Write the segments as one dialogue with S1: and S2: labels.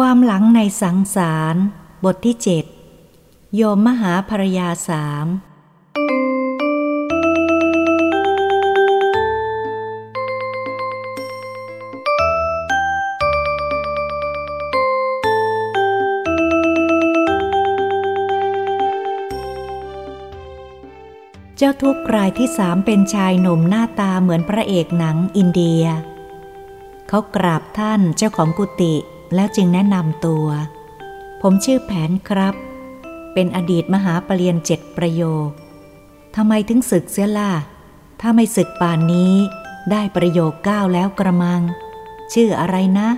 S1: ความหลังในสังสาร บทที่เจ็ดโยมมหาภรยาสามเจ้าทุกรายที่สามเป็นชายหนุ่มหน้าตาเหมือนพระเอกหนังอินเดีย เขากราบท่านเจ้าของกุฏิ แล้วจึงแนะนำตัว ผมชื่อแผนครับ เป็นอดีตมหาปรริญญาเจ็ดประโยคทำไมถึงศึกเสียล่ะ ถ้าไม่ศึกป่านนี้ ได้ประโยคเก้าแล้วกระมัง ชื่ออะไรนะ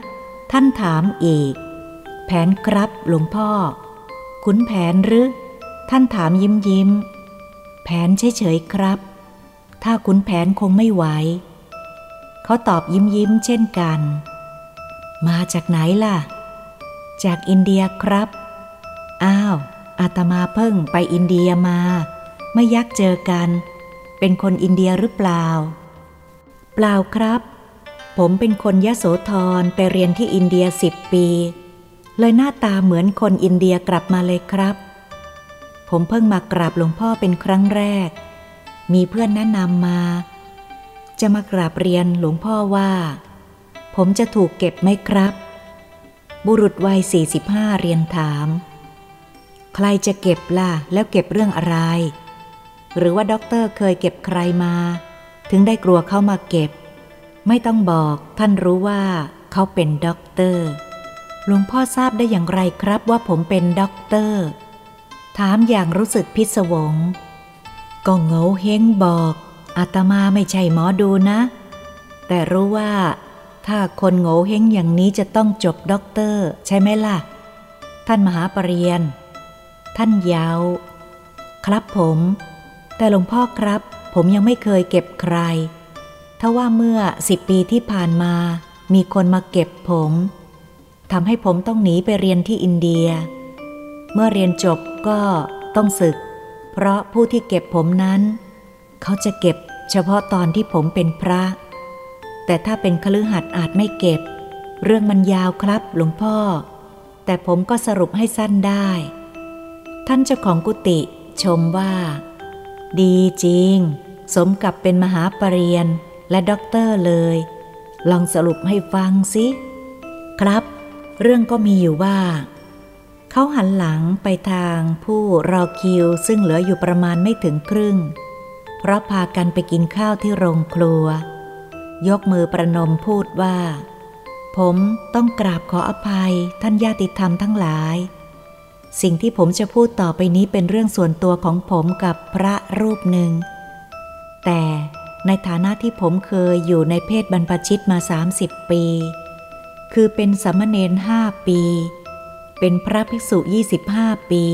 S1: ท่านถามอีก แผนครับหลวงพ่อ ขุนแผนหรือ ท่านถามยิ้มยิ้ม แผนเฉยๆครับ ถ้าขุนแผนคงไม่ไหว เขาตอบยิ้มยิ้มเช่นกัน มาจากไหนล่ะ จากอินเดียครับ อ้าว อาตมาเพิ่งไปอินเดียมา ไม่ยักเจอกัน เป็นคนอินเดียหรือเปล่า เปล่าครับ ผมเป็นคนยะโสธรไปเรียนที่อินเดียสิบปี เลยหน้าตาเหมือนคนอินเดียกลับมาเลยครับ ผมเพิ่งมากราบหลวงพ่อเป็นครั้งแรก มีเพื่อนแนะนำมา จะมากราบเรียนหลวงพ่อว่า ผมจะถูกเก็บไหมครับ บุรุษวัย 45 เรียนถาม ใครจะเก็บล่ะ แล้วเก็บเรื่องอะไร หรือว่าด็อกเตอร์เคยเก็บใครมา ถึงได้กลัวเขามาเก็บ ไม่ต้องบอกท่านรู้ว่าเขาเป็นด็อกเตอร์หลวงพ่อทราบได้อย่างไรครับว่าผมเป็นด็อกเตอร์ ถามอย่างรู้สึกพิศวง ก็โหงวเฮ้งบอกอาตมาไม่ใช่หมอดูนะ แต่รู้ว่า ถ้าคนโหงวเฮ้งอย่างนี้จะต้องจบด็อกเตอร์ใช่ไหมล่ะ ท่านมหาปริญญาท่านเย้า ครับผม แต่หลวงพ่อครับ ผมยังไม่เคยเก็บใคร ถ้าว่าเมื่อสิบปีที่ผ่านมา มีคนมาเก็บผมทำให้ผมต้องหนีไปเรียนที่อินเดีย เมื่อเรียนจบก็ต้องศึก เพราะผู้ที่เก็บผมนั้น เขาจะเก็บเฉพาะตอนที่ผมเป็นพระ แต่ถ้าเป็นคฤหัสถ์อาจไม่เก็บ เรื่องมันยาวครับหลวงพ่อ แต่ผมก็สรุปให้สั้นได้ ท่านเจ้าของกุฏิชมว่า ดีจริง สมกับเป็นมหาปรริญญาและด็อกเตอร์เลย ลองสรุปให้ฟังสิ ครับ เรื่องก็มีอยู่ว่า เขาหันหลังไปทางผู้รอคิวซึ่งเหลืออยู่ประมาณไม่ถึงครึ่ง เพราะพากันไปกินข้าวที่โรงครัว ยกมือประนมพูดว่า ผมต้องกราบขออภัยท่านญาติธรรมทั้งหลาย สิ่งที่ผมจะพูดต่อไปนี้เป็นเรื่องส่วนตัวของผมกับพระรูปหนึ่ง แต่ในฐานะที่ผมเคยอยู่ในเพศบรรพชิตมา 30 ปี คือเป็นสามเณรห้าปี เป็นพระภิกษุ 25 ปี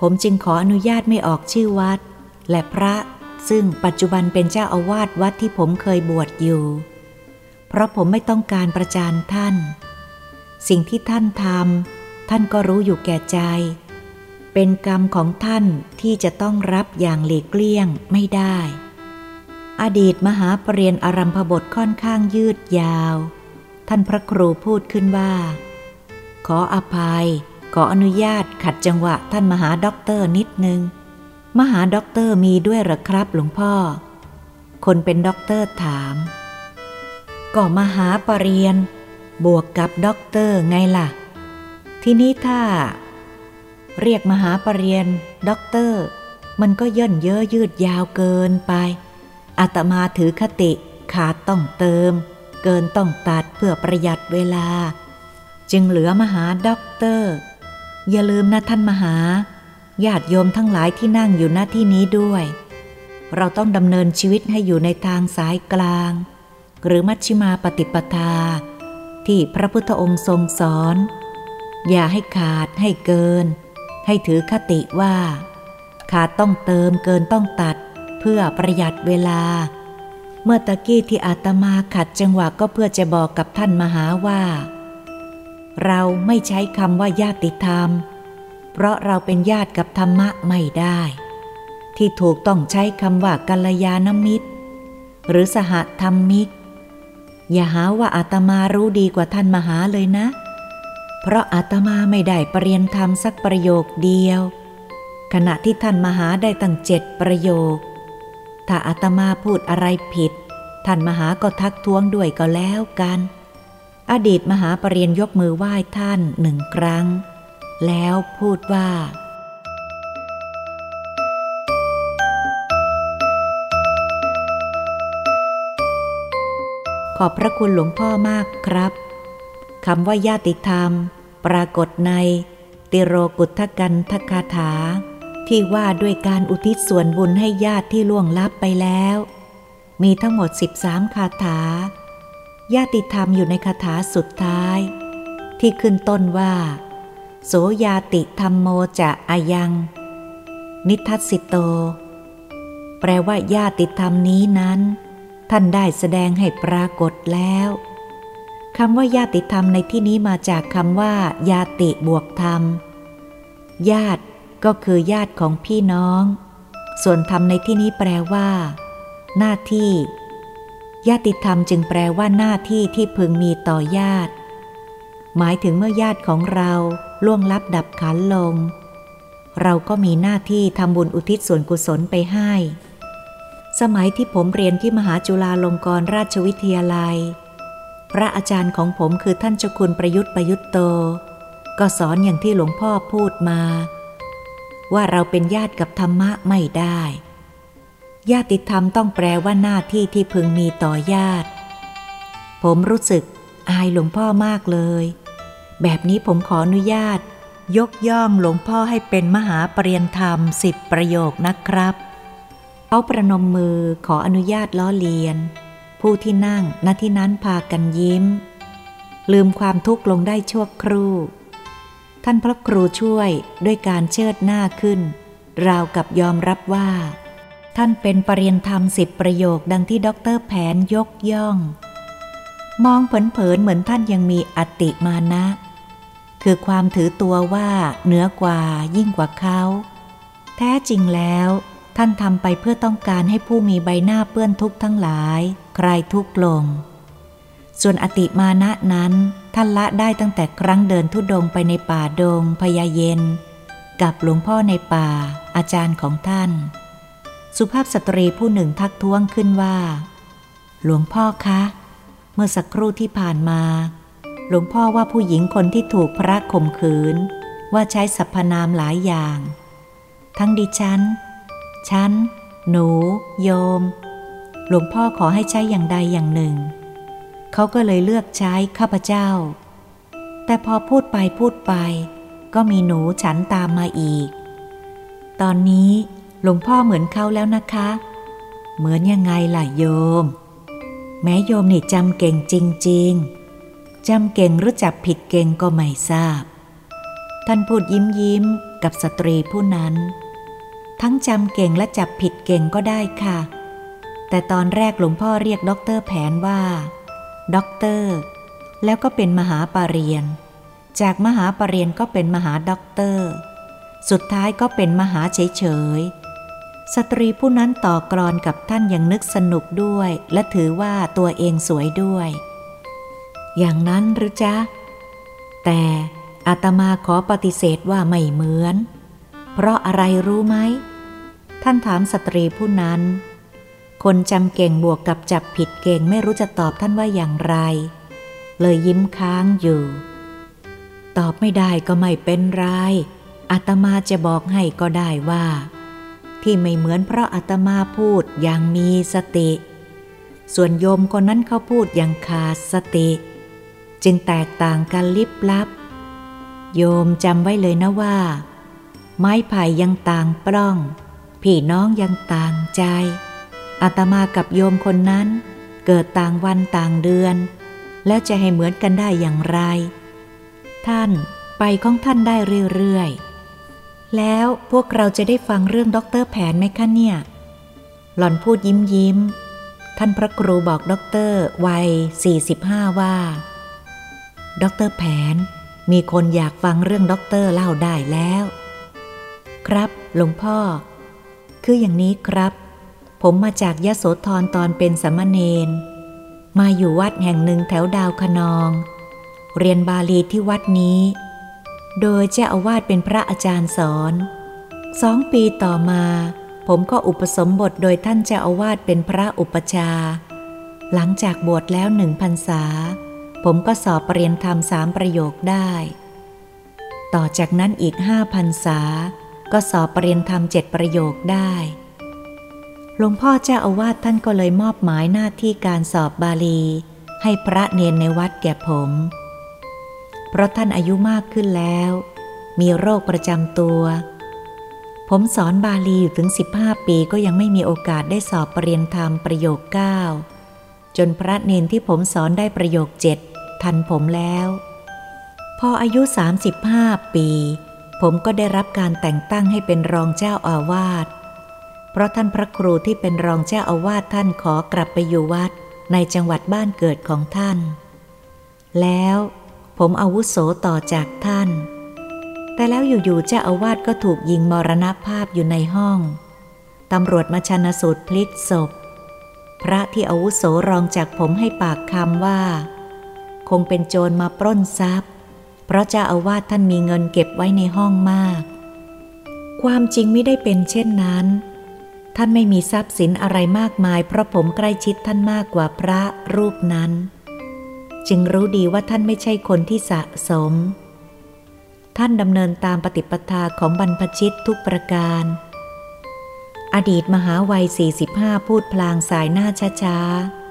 S1: ผมจึงขออนุญาตไม่ออกชื่อวัด และพระ ซึ่งปัจจุบันเป็นเจ้าอาวาสวัดที่ผมเคยบวชอยู่ เพราะผมไม่ต้องการประจานท่าน สิ่งที่ท่านทำท่านก็รู้อยู่แก่ใจ เป็นกรรมของท่านที่จะต้องรับอย่างหลีกเลี่ยงไม่ได้ อดีตมหาปริญญาอารัมภบทค่อนข้างยืดยาว ท่านพระครูพูดขึ้นว่า ขออภัย ขออนุญาตขัดจังหวะท่านมหาด็อกเตอร์นิดนึง มหาด็อกเตอร์มีด้วยหรอครับหลวงพ่อ คนเป็นด็อกเตอร์ถาม ก็มหาปริญญาบวกกับด็อกเตอร์ไงล่ะ ทีนี้ถ้า เรียกมหาปริญญาด็อกเตอร์ มันก็เยิ่นเย้อยืดยาวเกินไปอาตมาถือคติขาดต้องเติม เกินต้องตัดเพื่อประหยัดเวลา จึงเหลือมหาด็อกเตอร์ อย่าลืมนะท่านมหา ญาติโยมทั้งหลายที่นั่งอยู่หน้าที่นี้ด้วย เราต้องดำเนินชีวิตให้อยู่ในทางสายกลาง หรือมัชฌิมาปฏิปทา ที่พระพุทธองค์ทรงสอน อย่าให้ขาดให้เกิน ให้ถือคติว่า ขาดต้องเติมเกินต้องตัด เพื่อประหยัดเวลา เมื่อตะกี้ที่อาตมาขัดจังหวะก็เพื่อจะบอกกับท่านมหาว่า เราไม่ใช้คำว่าญาติธรรมเพราะเราเป็นญาติกับธรรมะไม่ได้ ที่ถูกต้องใช้คำว่ากัลยาณมิตร หรือสหธรรมมิตรอย่าหาว่าอาตมารู้ดีกว่าท่านมหาเลยนะ เพราะอาตมาไม่ได้ปรริยนธรรมสักประโยคเดียว ขณะที่ท่านมหาได้ตั้งเจ็ดประโยค ถ้าอาตมาพูดอะไรผิด ท่านมหาก็ทักท้วงด้วยก็แล้วกัน อดีตมหาปรริยนยกมือไหว้ท่านหนึ่งครั้ง แล้วพูดว่า ขอบพระคุณหลวงพ่อมากครับคำว่าญาติธรรม ปรากฏในติโรกุทกันทคาถา ที่ว่าด้วยการอุทิศส่วนบุญให้ญาติที่ล่วงลับไปแล้ว มีทั้งหมด 13 คาถา ญาติธรรมอยู่ในคาถาสุดท้าย ที่ขึ้นต้นว่า โสยาติธรรมโมจะอายัง นิทัสิโต แปลว่าญาติธรรมนี้นั้น ท่านได้แสดงให้ปรากฏแล้วคำว่าญาติธรรมในที่นี้มาจากคำว่า ญาติบวกธรรม ญาติก็คือญาติของพี่น้อง ส่วนธรรมในที่นี้แปลว่า หน้าที่ ญาติธรรมจึงแปลว่าหน้าที่ที่พึงมีต่อญาติ หมายถึงเมื่อญาติของเรา ล่วงลับดับขันลง เราก็มีหน้าที่ทำบุญอุทิศส่วนกุศลไปให้ สมัยที่ผมเรียนที่มหาจุฬาลงกรณราชวิทยาลัย พระอาจารย์ของผมคือท่านเจ้าคุณประยุทธ์ประยุทธ์โต ก็สอนอย่างที่หลวงพ่อพูดมา ว่าเราเป็นญาติกับธรรมะไม่ได้ ญาติธรรมต้องแปลว่าหน้าที่ที่พึงมีต่อญาติ ผมรู้สึกอายหลวงพ่อมากเลย แบบนี้ผมขออนุญาต ยกย่องหลวงพ่อให้เป็นมหาปรริยนธรรมสิบประโยคนะครับเขาประนมมือขออนุญาตล้อเลียน ผู้ที่นั่งณที่นั้นพากันยิ้ม ลืมความทุกข์ลงได้ชั่วครู่ ท่านพระครูช่วยด้วยการเชิดหน้าขึ้น ราวกับยอมรับว่า ท่านเป็นปรริยนธรรมสิบประโยคดังที่ด็อกเตอร์แผนยกย่อง มองเผินๆเหมือนท่านยังมีอติมานะ คือความถือตัวว่าเหนือกว่ายิ่งกว่าเขา แท้จริงแล้วท่านทำไปเพื่อต้องการให้ผู้มีใบหน้าเปื้อนทุกข์ทั้งหลาย ใคลายทุกข์ลง ส่วนอติมานะนั้นท่านละได้ตั้งแต่ครั้งเดินทุดงไปในป่าดงพญาเย็น กับหลวงพ่อในป่า อาจารย์ของท่าน สุภาพสตรีผู้หนึ่งทักท้วงขึ้นว่า หลวงพ่อคะ เมื่อสักครู่ที่ผ่านมา หลวงพ่อว่าผู้หญิงคนที่ถูกพระข่มขืน ว่าใช้สรรพนามหลายอย่าง ทั้งดิฉัน ฉัน หนู โยม หลวงพ่อขอให้ใช้อย่างใดอย่างหนึ่ง เขาก็เลยเลือกใช้ข้าพเจ้า แต่พอพูดไปพูดไป ก็มีหนูฉันตามมาอีก ตอนนี้หลวงพ่อเหมือนเขาแล้วนะคะ เหมือนยังไงล่ะโยม แม้โยมนี่จำเก่งจริง ๆ จำเก่งหรือจับผิดเก่งก็ไม่ทราบ ท่านพูดยิ้มยิ้มกับสตรีผู้นั้น ทั้งจำเก่งและจับผิดเก่งก็ได้ค่ะ แต่ตอนแรกหลวงพ่อเรียกด็อกเตอร์แผนว่าด็อกเตอร์ แล้วก็เป็นมหาปรริญญาจากมหาปรริญญาก็เป็นมหาด็อกเตอร์ สุดท้ายก็เป็นมหาเฉยเฉยสตรีผู้นั้นต่อกลอนกับท่านอย่างนึกสนุกด้วย และถือว่าตัวเองสวยด้วย อย่างนั้นหรือจ๊ะ แต่อาตมาขอปฏิเสธว่าไม่เหมือน เพราะอะไรรู้ไหม ท่านถามสตรีผู้นั้น คนจำเก่งบวกกับจับผิดเก่งไม่รู้จะตอบท่านว่าอย่างไร เลยยิ้มค้างอยู่ ตอบไม่ได้ก็ไม่เป็นไรอาตมาจะบอกให้ก็ได้ว่า ที่ไม่เหมือนเพราะอาตมาพูดอย่างมีสติ ส่วนโยมคนนั้นเขาพูดอย่างขาดสติ จึงแตกต่างกันลิบลับ โยมจำไว้เลยนะว่า ไม้ไผ่ยังต่างปล้อง พี่น้องยังต่างใจอาตมากับโยมคนนั้น เกิดต่างวันต่างเดือน แล้วจะให้เหมือนกันได้อย่างไร ท่านไปของท่านได้เรื่อยๆ แล้วพวกเราจะได้ฟังเรื่องด็อกเตอร์แผนไหมคะเนี่ย หล่อนพูดยิ้มยิ้ม ท่านพระครูบอกด็อกเตอร์วัย 45 ว่า ด็อกเตอร์แผน มีคนอยากฟังเรื่องด็อกเตอร์เล่าได้แล้ว ครับ หลวงพ่อ คืออย่างนี้ครับ ผมมาจากยโสธรตอนเป็นสามเณร มาอยู่วัดแห่งหนึ่งแถวดาวคะนอง เรียนบาลีที่วัดนี้ โดยเจ้าอาวาสเป็นพระอาจารย์สอน สองปีต่อมา ผมก็อุปสมบทโดยท่านเจ้าอาวาสเป็นพระอุปชา หลังจากบวชแล้วหนึ่งพรรษา ผมก็สอบปรริญญธรรมสามประโยคได้ ต่อจากนั้นอีกห้าพรรษา ก็สอบปรริญญธรรมเจ็ดประโยคได้หลวงพ่อเจ้าอาวาสท่านก็เลยมอบหมายหน้าที่การสอบบาลี ให้พระเนนในวัดแก่ผม เพราะท่านอายุมากขึ้นแล้ว มีโรคประจำตัว ผมสอนบาลีอยู่ถึง 15 ปีก็ยังไม่มีโอกาสได้สอบปรริญญธรรมประโยค 9 จนพระเนนที่ผมสอนได้ประโยคเจ็ด ทันผมแล้ว พออายุ 35 ปี ผมก็ได้รับการแต่งตั้งให้เป็นรองเจ้าอาวาส เพราะท่านพระครูที่เป็นรองเจ้าอาวาสท่านขอกลับไปอยู่วัดในจังหวัดบ้านเกิดของท่าน แล้วผมอาวุโสต่อจากท่าน แต่แล้วอยู่ๆเจ้าอาวาสก็ถูกยิงมรณภาพอยู่ในห้อง ตำรวจมาชันสูตรพลิกศพ พระที่อาวุโสรองจากผมให้ปากคำว่า คงเป็นโจรมาปล้นทรัพย์ เพราะเจ้าอาวาสท่านมีเงินเก็บไว้ในห้องมาก ความจริงไม่ได้เป็นเช่นนั้น ท่านไม่มีทรัพย์สินอะไรมากมาย เพราะผมใกล้ชิดท่านมากกว่าพระรูปนั้น จึงรู้ดีว่าท่านไม่ใช่คนที่สะสม ท่านดำเนินตามปฏิปทาของบรรพชิตทุกประการ อดีตมหาวัย 45 พูดพลางสายหน้าช้าๆ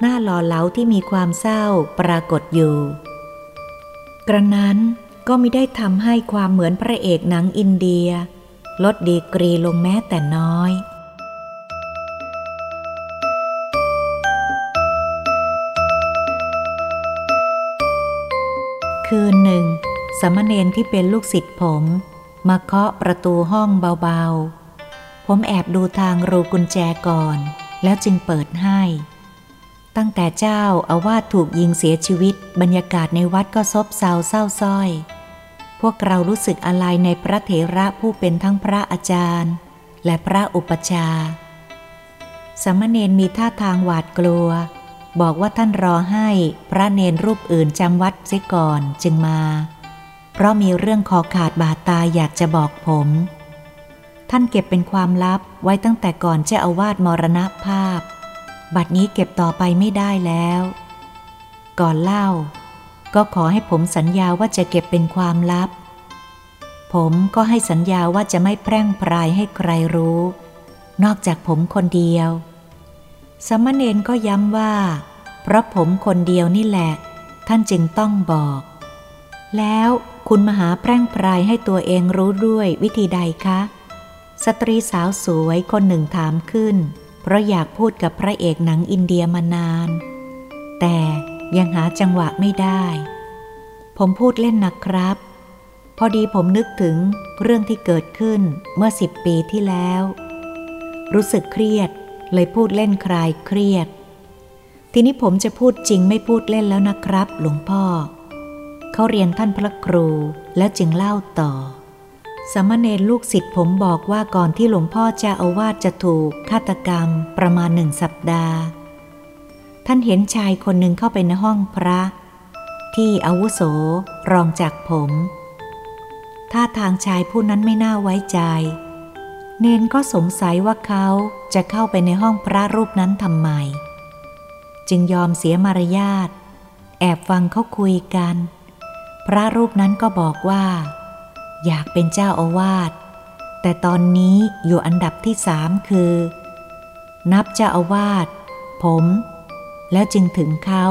S1: หน้าหล่อเหลาที่มีความเศร้าปรากฏอยู่ กระนั้นก็ไม่ได้ทำให้ความเหมือนพระเอกหนังอินเดีย ลดดีกรีลงแม้แต่น้อยคืนหนึ่ง สมณเณรที่เป็นลูกศิษย์ผม มาเคาะประตูห้องเบาๆ ผมแอบดูทางรูกุญแจก่อน แล้วจึงเปิดให้ ตั้งแต่เจ้าอาวาสถูกยิงเสียชีวิต บรรยากาศในวัดก็ซบเซาเศร้าส้อย พวกเรารู้สึกอะไรในพระเถระผู้เป็นทั้งพระอาจารย์ และพระอุปชา สมณเณรมีท่าทางหวาดกลัว บอกว่าท่านรอให้พระเนนรูปอื่นจำวัดเสียก่อนจึงมา เพราะมีเรื่องคอขาดบาดตายอยากจะบอกผม ท่านเก็บเป็นความลับไว้ตั้งแต่ก่อนเจ้าอาวาสมรณภาพ บัดนี้เก็บต่อไปไม่ได้แล้ว ก่อนเล่า ก็ขอให้ผมสัญญาว่าจะเก็บเป็นความลับ ผมก็ให้สัญญาว่าจะไม่แพร่งพรายให้ใครรู้ นอกจากผมคนเดียว สมณเณรก็ย้ำว่า เพราะผมคนเดียวนี่แหละ ท่านจึงต้องบอก แล้วคุณมหาแพร่งพรายให้ตัวเองรู้ด้วยวิธีใดคะ สตรีสาวสวยคนหนึ่งถามขึ้น ราะอยากพูดกับพระเอกหนังอินเดียมานาน แต่ยังหาจังหวะไม่ได้ ผมพูดเล่นนะครับ พอดีผมนึกถึงเรื่องที่เกิดขึ้นเมื่อสิบปีที่แล้ว รู้สึกเครียดเลยพูดเล่นคลายเครียด ทีนี้ผมจะพูดจริงไม่พูดเล่นแล้วนะครับ หลวงพ่อ เขาเรียนท่านพระครูแล้วจึงเล่าต่อ สมณเณรลูกศิษย์ผมบอกว่าก่อนที่หลวงพ่อจะอาวาสจะถูกฆาตกรรมประมาณหนึ่งสัปดาห์ ท่านเห็นชายคนหนึ่งเข้าไปในห้องพระ ที่อาวุโสรองจากผมท่าทางชายผู้นั้นไม่น่าไว้ใจ เนนก็สงสัยว่าเขาจะเข้าไปในห้องพระรูปนั้นทำไม จึงยอมเสียมารยาท แอบฟังเขาคุยกัน พระรูปนั้นก็บอกว่า อยากเป็นเจ้าอาวาส แต่ตอนนี้อยู่อันดับที่สามคือ นับเจ้าอาวาส ผม แล้วจึงถึงเขา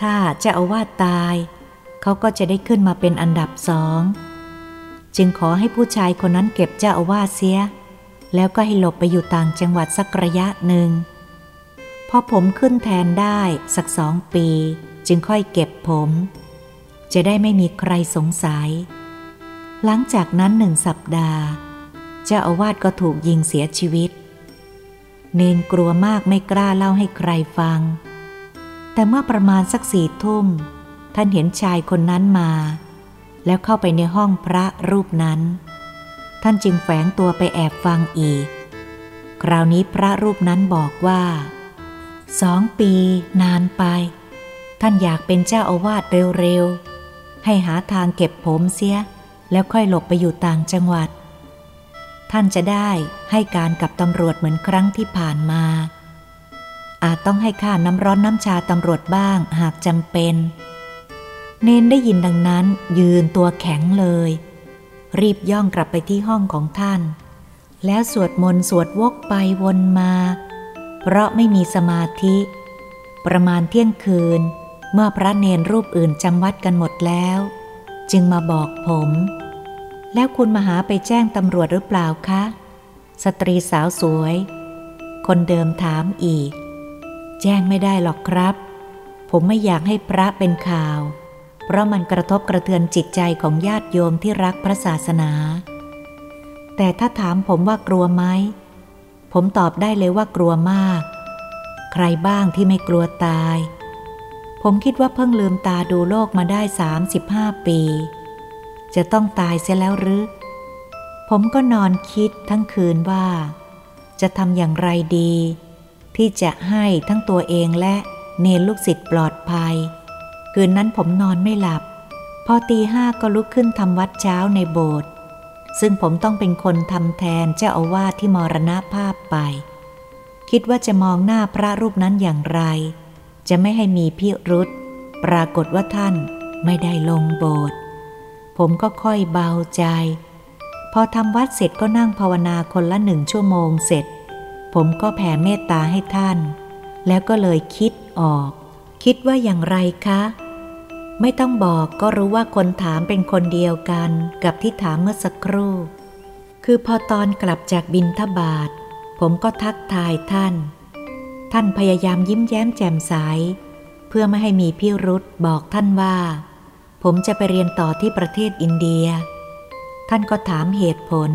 S1: ถ้าเจ้าอาวาสตาย เขาก็จะได้ขึ้นมาเป็นอันดับสอง จึงขอให้ผู้ชายคนนั้นเก็บเจ้าอาวาสเสีย แล้วก็ให้หลบไปอยู่ต่างจังหวัดสักระยะหนึ่ง พอผมขึ้นแทนได้สักสองปี จึงค่อยเก็บผม จะได้ไม่มีใครสงสัย หลังจากนั้นหนึ่งสัปดาห์ เจ้าอาวาสก็ถูกยิงเสียชีวิต เนนกลัวมากไม่กล้าเล่าให้ใครฟัง แต่เมื่อประมาณสักสี่ทุ่ม ท่านเห็นชายคนนั้นมา แล้วเข้าไปในห้องพระรูปนั้น ท่านจึงแฝงตัวไปแอบฟังอีก คราวนี้พระรูปนั้นบอกว่าสองปีนานไปทท่านอยากเป็นเจ้าอาวาสเร็วๆ ให้หาทางเก็บผมเสีย แล้วค่อยหลบไปอยู่ต่างจังหวัด ท่านจะได้ให้การกับตำรวจเหมือนครั้งที่ผ่านมา อาจต้องให้ค่าน้ำร้อนน้ำชาตำรวจบ้างหากจำเป็น เนนได้ยินดังนั้นยืนตัวแข็งเลย รีบย่องกลับไปที่ห้องของท่าน แล้วสวดมนต์สวดวกไปวนมา เพราะไม่มีสมาธิ ประมาณเที่ยงคืนเมื่อพระเนนรูปอื่นจำวัดกันหมดแล้ว จึงมาบอกผม แล้วคุณมาหาไปแจ้งตำรวจหรือเปล่าคะ สตรีสาวสวย คนเดิมถามอีก แจ้งไม่ได้หรอกครับ ผมไม่อยากให้พระเป็นข่าว เพราะมันกระทบกระเทือนจิตใจของญาติโยมที่รักพระศาสนา แต่ถ้าถามผมว่ากลัวไหม ผมตอบได้เลยว่ากลัวมาก ใครบ้างที่ไม่กลัวตาย ผมคิดว่าเพิ่งลืมตาดูโลกมาได้สามสิบห้าปี จะต้องตายเสียแล้วหรือ ผมก็นอนคิดทั้งคืนว่า จะทำอย่างไรดี ที่จะให้ทั้งตัวเองและเนรลูกศิษย์ปลอดภัย คืนนั้นผมนอนไม่หลับ พอตีห้าก็ลุกขึ้นทำวัดเช้าในโบสถ์ซึ่งผมต้องเป็นคนทำแทนเจ้าอาวาสที่มรณภาพไป คิดว่าจะมองหน้าพระรูปนั้นอย่างไร จะไม่ให้มีพิรุษปรากฏว่าท่านไม่ได้ลงโบสถ์ ผมก็ค่อยเบาใจ พอทำวัดเสร็จก็นั่งภาวนาคนละหนึ่งชั่วโมงเสร็จ ผมก็แผ่เมตตาให้ท่าน แล้วก็เลยคิดออก คิดว่าอย่างไรคะ ไม่ต้องบอกก็รู้ว่าคนถามเป็นคนเดียวกันกับที่ถามเมื่อสักครู่ คือพอตอนกลับจากบินทบาท ผมก็ทักทายท่าน ท่านพยายามยิ้มแย้มแจ่มใสเพื่อไม่ให้มีพิรุษบอกท่านว่า ผมจะไปเรียนต่อที่ประเทศอินเดีย ท่านก็ถามเหตุผล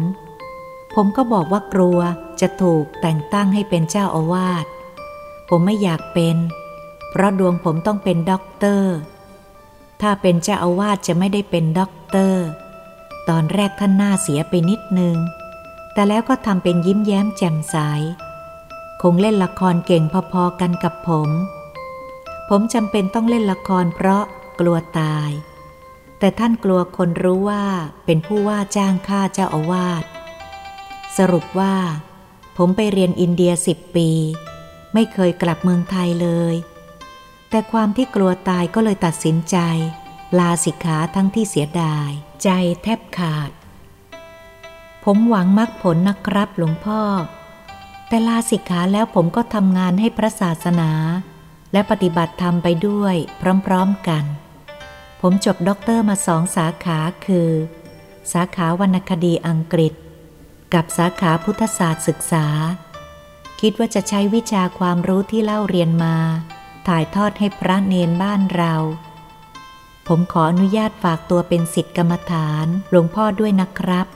S1: ผมก็บอกว่ากลัวจะถูกแต่งตั้งให้เป็นเจ้าอาวาส ผมไม่อยากเป็น เพราะดวงผมต้องเป็นด็อกเตอร์ ถ้าเป็นเจ้าอาวาสจะไม่ได้เป็นด็อกเตอร์ ตอนแรกท่านหน้าเสียไปนิดนึง แต่แล้วก็ทำเป็นยิ้มแย้มแจ่มใส คงเล่นละครเก่งพอๆกันกับผม ผมจำเป็นต้องเล่นละครเพราะกลัวตาย แต่ท่านกลัวคนรู้ว่าเป็นผู้ว่าจ้างข้าเจ้าอาวาส สรุปว่า ผมไปเรียนอินเดียสิบปี ไม่เคยกลับเมืองไทยเลย แต่ความที่กลัวตายก็เลยตัดสินใจ ลาสิกขาทั้งที่เสียดาย ใจแทบขาด ผมหวังมรรคผลนะครับหลวงพ่อ แต่ลาสิกขาแล้วผมก็ทำงานให้พระศาสนา และปฏิบัติธรรมไปด้วยพร้อมๆกัน ผมจบด็อกเตอร์มาสองสาขาคือ สาขาวรรณคดีอังกฤษ กับสาขาพุทธศาสตร์ศึกษา คิดว่าจะใช้วิชาความรู้ที่เล่าเรียนมา ถ่ายทอดให้พระเณรบ้านเรา ผมขออนุญาตฝากตัวเป็นศิษย์กรรมฐานหลวงพ่อด้วยนะครับ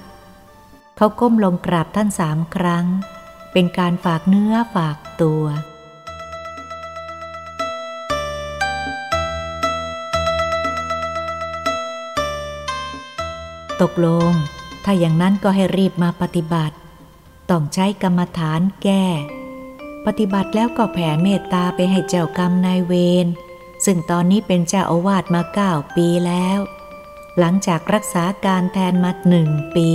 S1: เขาก้มลงกราบท่านสามครั้ง เป็นการฝากเนื้อฝากตัว ตกลง ถ้าอย่างนั้นก็ให้รีบมาปฏิบัติ ต้องใช้กรรมฐานแก้ ปฏิบัติแล้วก็แผ่เมตตาไปให้เจ้ากรรมนายเวร ซึ่งตอนนี้เป็นเจ้าอาวาสมาเก้าปีแล้ว หลังจากรักษาการแทนมาหนึ่งปี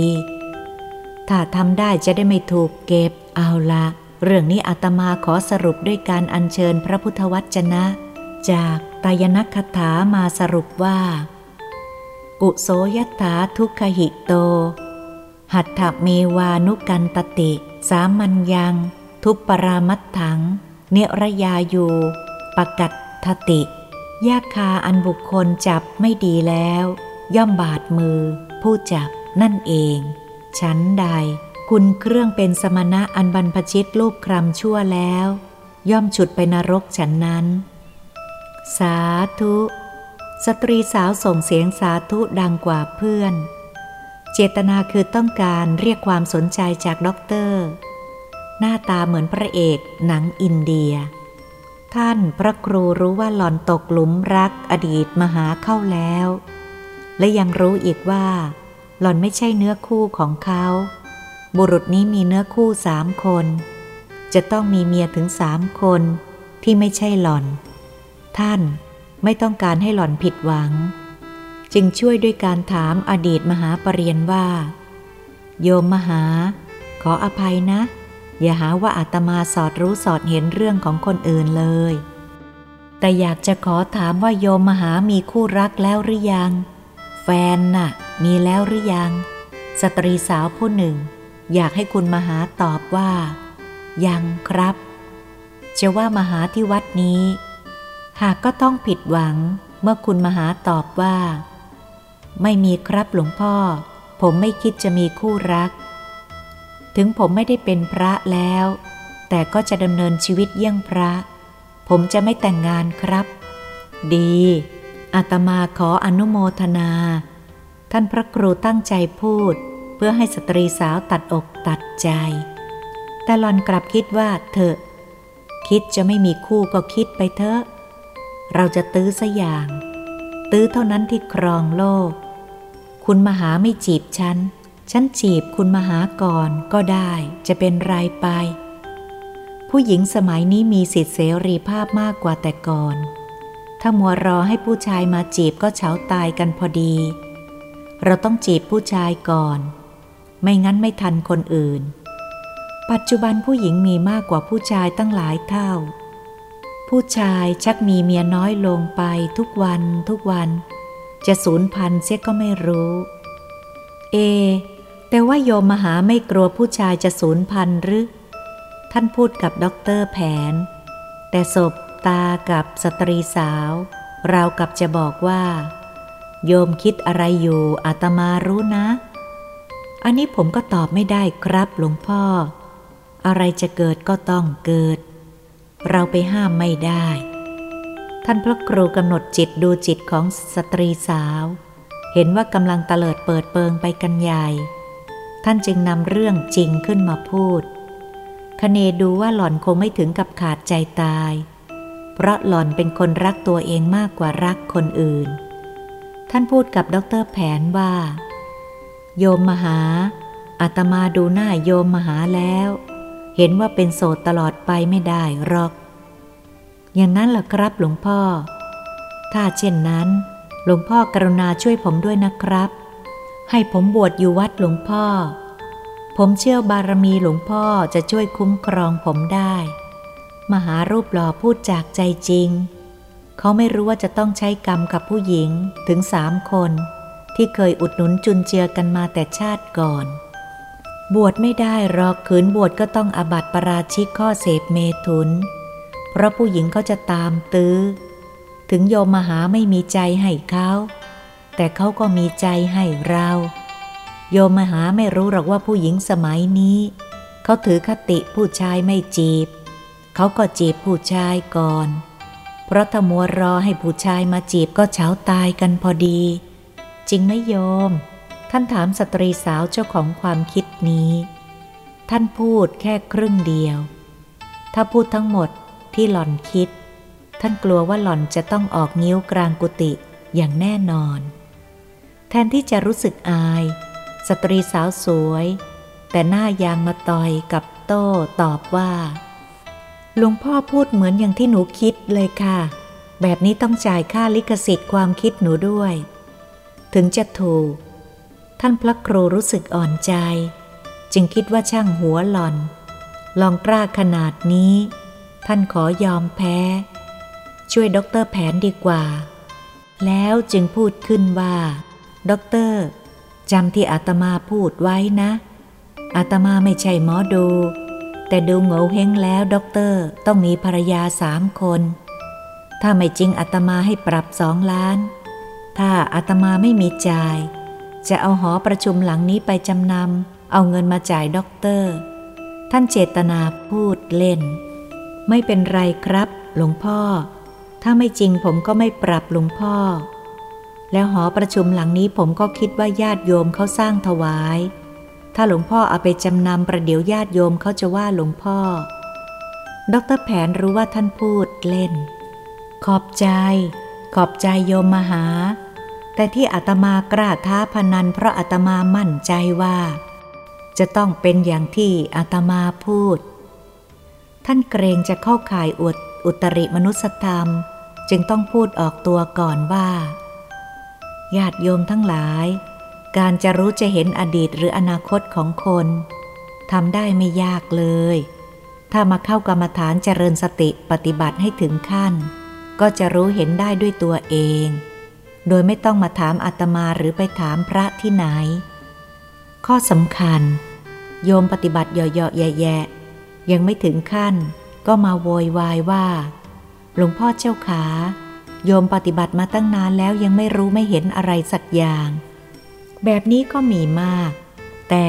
S1: ถ้าทำได้จะได้ไม่ถูกเก็บ เอาละเรื่องนี้อาตมาขอสรุปด้วยการอัญเชิญพระพุทธวจนะ จากตายนักคถามาสรุปว่า กุโสยถาทุกขหิโต หัตถเมวานุกันตติ สามัญยัง ทุปปรามัตถัง เนรยาอยู่ ปกัตทติยาคาอันบุคคลจับไม่ดีแล้ว ย่อมบาดมือ ผู้จับนั่นเอง ฉันใด คุณเครื่องเป็นสมณะอันบรรพชิตลูกครำชั่วแล้ว ย่อมฉุดไปนรกฉันนั้น สาธุ สตรีสาวส่งเสียงสาธุดังกว่าเพื่อน เจตนาคือต้องการเรียกความสนใจจากด็อกเตอร์ หน้าตาเหมือนพระเอกหนังอินเดีย ท่านพระครูรู้ว่าหล่อนตกหลุมรักอดีตมหาเข้าแล้ว และยังรู้อีกว่า หล่อนไม่ใช่เนื้อคู่ของเขา บุรุษนี้มีเนื้อคู่สามคน จะต้องมีเมียถึงสามคนที่ไม่ใช่หล่อน ท่าน ไม่ต้องการให้หล่อนผิดหวัง จึงช่วยด้วยการถามอดีตมหาปรริญญาว่า โยมมหา ขออภัยนะ อย่าหาว่าอาตมาสอดรู้สอดเห็นเรื่องของคนอื่นเลย แต่อยากจะขอถามว่าโยมมหามีคู่รักแล้วหรือยัง แฟนน่ะ มีแล้วหรือยัง สตรีสาวผู้หนึ่ง อยากให้คุณมหาตอบว่า ยังครับ จะว่ามหาที่วัดนี้ หากก็ต้องผิดหวังเมื่อคุณมหาตอบว่า ไม่มีครับหลวงพ่อ ผมไม่คิดจะมีคู่รัก ถึงผมไม่ได้เป็นพระแล้ว แต่ก็จะดำเนินชีวิตเยี่ยงพระ ผมจะไม่แต่งงานครับ ดีอาตมาขออนุโมทนา ท่านพระครูตั้งใจพูด เพื่อให้สตรีสาวตัดอกตัดใจ แต่หลอนกลับคิดว่าเถอะ คิดจะไม่มีคู่ก็คิดไปเถอะ เราจะตื้อสอย่าง ตื้อเท่านั้นที่ครองโลก คุณมหาไม่จีบฉัน ฉันจีบคุณมหาก่อนก็ได้จะเป็นไรไป ผู้หญิงสมัยนี้มีสิทธิเสรีภาพมากกว่าแต่ก่อน ถ้ามัวรอให้ผู้ชายมาจีบก็เฉาตายกันพอดี เราต้องจีบผู้ชายก่อน ไม่งั้นไม่ทันคนอื่น ปัจจุบันผู้หญิงมีมากกว่าผู้ชายตั้งหลายเท่า ผู้ชายชักมีเมียน้อยลงไปทุกวันทุกวัน จะสูญพันธุ์เสียก็ไม่รู้ เอ แต่ว่าโยมมหาไม่กลัวผู้ชายจะสูญพันธุ์หรือ ท่านพูดกับด็อกเตอร์แผน แต่ศบตากับสตรีสาว เรากับจะบอกว่า โยมคิดอะไรอยู่อาตมารู้นะ อันนี้ผมก็ตอบไม่ได้ครับหลวงพ่อ อะไรจะเกิดก็ต้องเกิด เราไปห้ามไม่ได้ ท่านพระครูกำหนดจิตดูจิตของสตรีสาว เห็นว่ากำลังเตลิดเปิดเปิงไปกันใหญ่ ท่านจึงนำเรื่องจริงขึ้นมาพูด คเนดูว่าหล่อนคงไม่ถึงกับขาดใจตาย เพราะหล่อนเป็นคนรักตัวเองมากกว่ารักคนอื่น ท่านพูดกับดรแผนว่า โยมมหาอาตมาดูหน้าโยมมหาแล้ว เห็นว่าเป็นโสดตลอดไปไม่ได้หรอก อย่างนั้นเหรอครับหลวงพ่อ ถ้าเช่นนั้น หลวงพ่อกรุณาช่วยผมด้วยนะครับ ให้ผมบวชอยู่วัดหลวงพ่อ ผมเชื่อบารมีหลวงพ่อจะช่วยคุ้มครองผมได้ มหารูปหล่อพูดจากใจจริง เขาไม่รู้ว่าจะต้องใช้กรรมกับผู้หญิงถึงสามคน ที่เคยอุดหนุนจุนเจือกันมาแต่ชาติก่อน บวชไม่ได้หรอกขืนบวชก็ต้องอบัติปราชิกข้อเสพเมถุน เพราะผู้หญิงเขาจะตามตื้อ ถึงโยมมหาไม่มีใจให้เขาแต่เขาก็มีใจให้เรา โยมมหาไม่รู้หรอกว่าผู้หญิงสมัยนี้ เขาถือคติผู้ชายไม่จีบ เขาก็จีบผู้ชายก่อน เพราะถ้ามัวรอให้ผู้ชายมาจีบก็เฉาตายกันพอดี จริงไหมโยม ท่านถามสตรีสาวเจ้าของความคิดนี้ ท่านพูดแค่ครึ่งเดียว ถ้าพูดทั้งหมดที่หล่อนคิด ท่านกลัวว่าหล่อนจะต้องออกนิ้วกลางกุฏิอย่างแน่นอน แทนที่จะรู้สึกอาย สตรีสาวสวย แต่หน้ายางมาต่อยกับโต้ตอบว่าหลวงพ่อพูดเหมือนอย่างที่หนูคิดเลยค่ะ แบบนี้ต้องจ่ายค่าลิขสิทธิ์ความคิดหนูด้วย ถึงจะถูก ท่านพระครูรู้สึกอ่อนใจ จึงคิดว่าช่างหัวหล่อน ลองกล้าขนาดนี้ ท่านขอยอมแพ้ ช่วยด็อกเตอร์แผนดีกว่า แล้วจึงพูดขึ้นว่าด็อกเตอร์จำที่อาตมาพูดไว้นะ อาตมาไม่ใช่หมอดู แต่ดูโหงวเฮ้งแล้วด็อกเตอร์ต้องมีภรรยาสามคน ถ้าไม่จริงอาตมาให้ปรับสองล้าน ถ้าอาตมาไม่มีจ่าย จะเอาหอประชุมหลังนี้ไปจำนำ เอาเงินมาจ่ายด็อกเตอร์ ท่านเจตนาพูดเล่น ไม่เป็นไรครับ หลวงพ่อ ถ้าไม่จริงผมก็ไม่ปรับหลวงพ่อ แล้วหอประชุมหลังนี้ผมก็คิดว่าญาติโยมเขาสร้างถวาย ถ้าหลวงพ่อเอาไปจำนำประเดี๋ยวญาติโยมเขาจะว่าหลวงพ่อ ดรแผนรู้ว่าท่านพูดเล่น ขอบใจ ขอบใจโยมมหา แต่ที่อาตมากล้าท้าพนันเพราะอาตมามั่นใจว่า จะต้องเป็นอย่างที่อาตมาพูด ท่านเกรงจะเข้าข่ายอวดอุตริมนุสธรรม จึงต้องพูดออกตัวก่อนว่า ญาติโยมทั้งหลาย การจะรู้จะเห็นอดีตหรืออนาคตของคนทำได้ไม่ยากเลย ถ้ามาเข้ากรรมฐานเจริญสติปฏิบัติให้ถึงขั้น ก็จะรู้เห็นได้ด้วยตัวเอง โดยไม่ต้องมาถามอาตมาหรือไปถามพระที่ไหน ข้อสำคัญ โยมปฏิบัติเหยาะๆแย่ๆยังไม่ถึงขั้น ก็มาโวยวายว่า หลวงพ่อเจ้าขา โยมปฏิบัติมาตั้งนานแล้วยังไม่รู้ไม่เห็นอะไรสักอย่าง แบบนี้ก็มีมาก แต่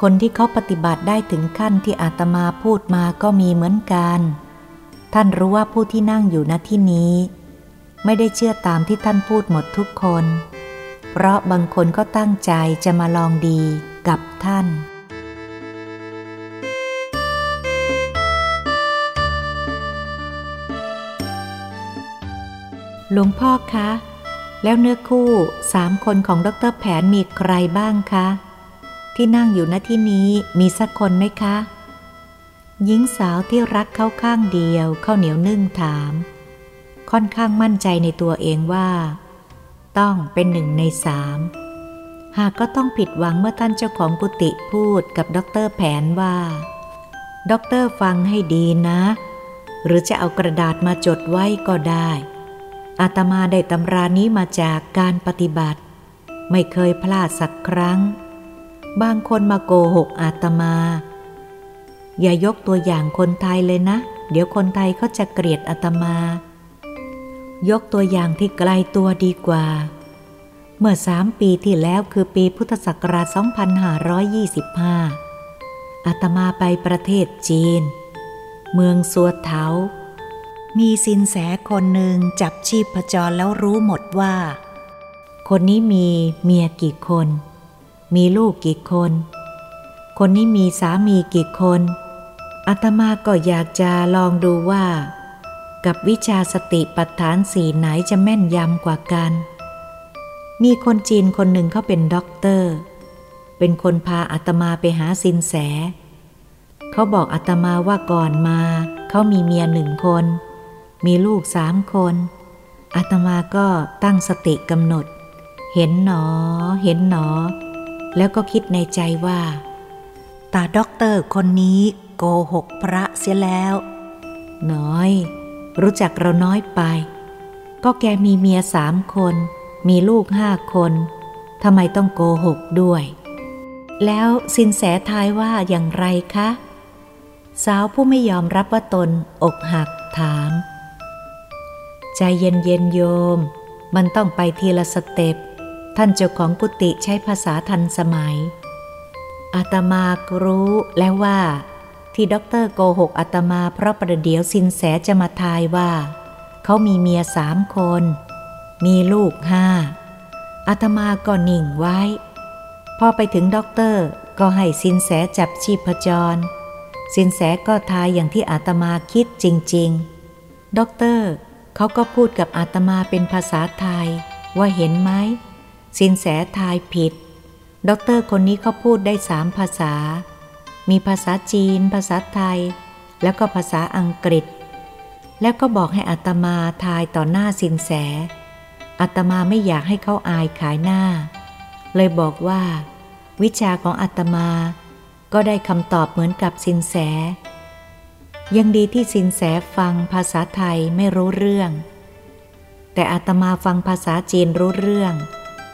S1: คนที่เขาปฏิบัติได้ถึงขั้นที่อาตมาพูดมาก็มีเหมือนกัน ท่านรู้ว่าผู้ที่นั่งอยู่ณที่นี้ ไม่ได้เชื่อตามที่ท่านพูดหมดทุกคน เพราะบางคนก็ตั้งใจจะมาลองดีกับท่าน หลวงพ่อคะ แล้วเนื้อคู่สามคนของดรแผนมีใครบ้างคะ ที่นั่งอยู่ณที่นี้มีสักคนไหมคะ หญิงสาวที่รักเข้าข้างเดียวข้าวเหนียวนึ่งถาม ค่อนข้างมั่นใจในตัวเองว่า ต้องเป็นหนึ่งในสามหากก็ต้องผิดหวังเมื่อท่านเจ้าของกุฏิพูดกับด็อกเตอร์แผนว่าด็อกเตอร์ฟังให้ดีนะ หรือจะเอากระดาษมาจดไว้ก็ได้ อาตมาได้ตำรานี้มาจากการปฏิบัติ ไม่เคยพลาดสักครั้ง บางคนมาโกหกอาตมา อย่ายกตัวอย่างคนไทยเลยนะ เดี๋ยวคนไทยเขาจะเกลียดอาตมา ยกตัวอย่างที่ไกลตัวดีกว่า เมื่อสามปีที่แล้วคือปีพุทธศักราช 2525 อาตมาไปประเทศจีน เมืองสัวเถามีสินแสคนหนึ่งจับชีพจรแล้วรู้หมดว่า คนนี้มีเมียกี่คน มีลูกกี่คน คนนี้มีสามีกี่คนอาตมาก็อยากจะลองดูว่า กับวิชาสติปัฏฐานสีไหนจะแม่นยำกว่ากัน มีคนจีนคนหนึ่งเขาเป็นด็อกเตอร์ เป็นคนพาอาตมาไปหาสินแส เขาบอกอาตมาว่าก่อนมา เขามีเมียหนึ่งคน มีลูกสามคนอาตมาก็ตั้งสติกำหนด เห็นหนอ เห็นหนอ แล้วก็คิดในใจว่า ตาด็อกเตอร์คนนี้โกหกพระเสียแล้ว น้อย รู้จักเราน้อยไป ก็แกมีเมียสามคน มีลูกห้าคนทำไมต้องโกหกด้วย แล้วสินแสทายว่าอย่างไรคะ สาวผู้ไม่ยอมรับว่าตนอกหักถาม ใจเย็นเย็นโยม มันต้องไปทีละสเต็ป ท่านเจ้าของกุฏิใช้ภาษาทันสมัยอาตมารู้แล้วว่า ที่ด็อกเตอร์โกหกอาตมาเพราะประเดี๋ยวสินแสจะมาทายว่า เขามีเมียสามคน มีลูกห้าอาตมาก็นิ่งไว้ พอไปถึงด็อกเตอร์ก็ให้ซินแสจับชีพจร ซินแสก็ทายอย่างที่อาตมาคิดจริง ๆ ด็อกเตอร์เขาก็พูดกับอาตมาเป็นภาษาไทย ว่าเห็นไหมซินแสทายผิด ด็อกเตอร์คนนี้เขาพูดได้สามภาษา มีภาษาจีน ภาษาไทย แล้วก็ภาษาอังกฤษ แล้วก็บอกให้อาตมาทายต่อหน้าสินแส อัตมาไม่อยากให้เขาอายขายหน้า เลยบอกว่า วิชาของอัตมา ก็ได้คำตอบเหมือนกับสินแส ยังดีที่สินแสฟังภาษาไทยไม่รู้เรื่อง แต่อัตมาฟังภาษาจีนรู้เรื่อง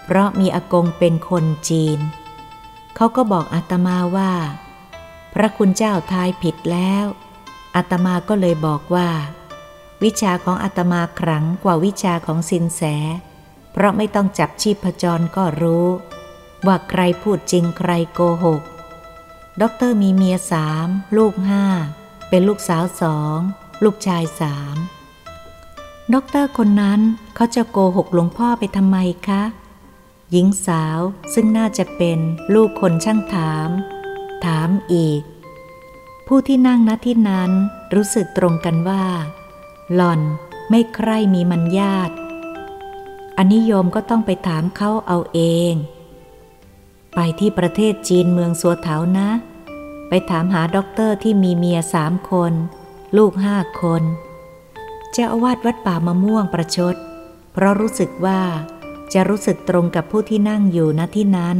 S1: เพราะมีอากงเป็นคนจีน เขาก็บอกอาตมาว่า พระคุณเจ้าทายผิดแล้วอาตมาก็เลยบอกว่า วิชาของอาตมาขลังกว่าวิชาของซินแส เพราะไม่ต้องจับชีพจรก็รู้ ว่าใครพูดจริงใครโกหกด็อกเตอร์มีเมียสามลูกห้าเป็นลูกสาวสองลูกชายสามด็อกเตอร์คนนั้นเขาจะโกหกหลวงพ่อไปทำไมคะ หญิงสาวซึ่งน่าจะเป็นลูกคนช่างถาม ถามอีก ผู้ที่นั่งณที่นั้นรู้สึกตรงกันว่า หล่อนไม่ใคร่มีมารยาท อันนี้โยมก็ต้องไปถามเขาเอาเอง ไปที่ประเทศจีนเมืองซัวเถานะ ไปถามหาด็อกเตอร์ที่มีเมียสามคน ลูกห้าคนเจ้าอาวาสวัดป่ามะม่วงประชด เพราะรู้สึกว่าจะรู้สึกตรงกับผู้ที่นั่งอยู่ณที่นั้น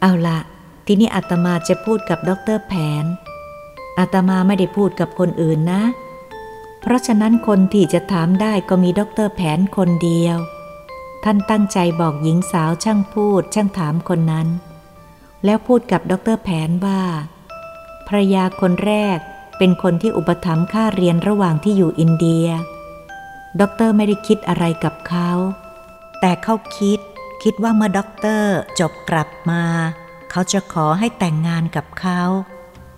S1: เอาละ ทีนี้อาตมาจะพูดกับด็อกเตอร์แผน อาตมาไม่ได้พูดกับคนอื่นนะ เพราะฉะนั้นคนที่จะถามได้ก็มีด็อกเตอร์แผนคนเดียว ท่านตั้งใจบอกหญิงสาวช่างพูดช่างถามคนนั้น แล้วพูดกับด็อกเตอร์แผนว่าภรรยาคนแรกเป็นคนที่อุปถัมภ์ค่าเรียนระหว่างที่อยู่อินเดีย ด็อกเตอร์ไม่ได้คิดอะไรกับเขา แต่เขาคิดคิดว่าเมื่อด็อกเตอร์จบกลับมา เขาจะขอให้แต่งงานกับเขา